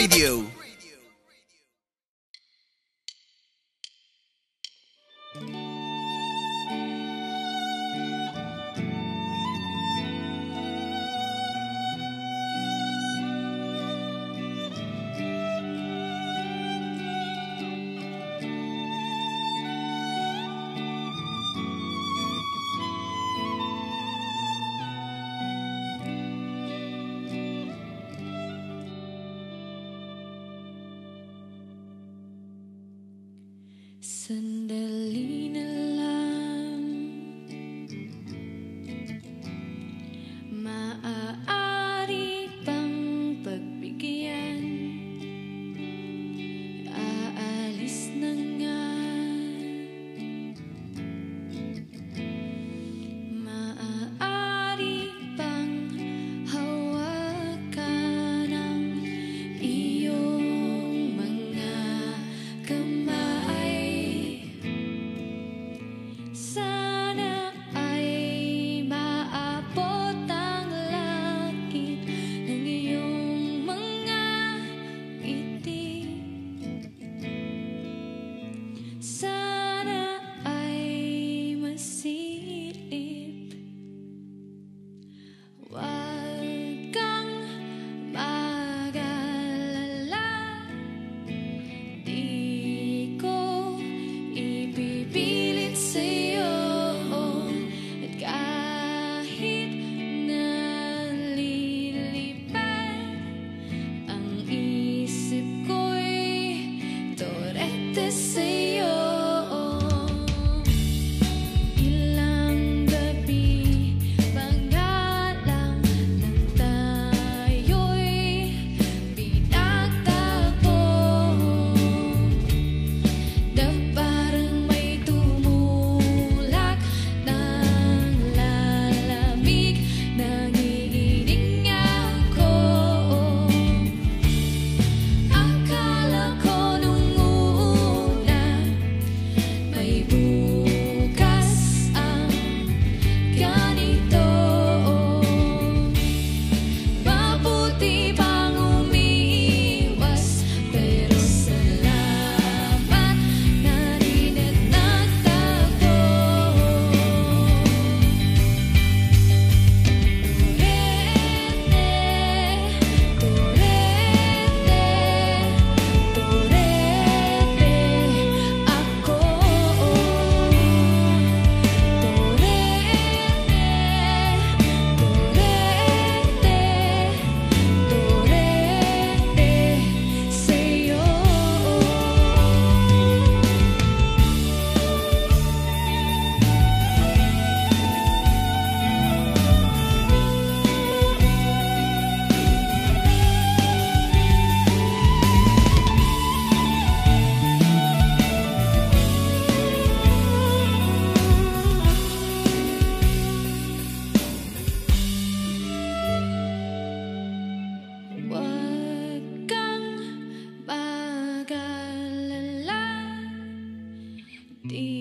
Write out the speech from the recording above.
Radio. Sendali deep.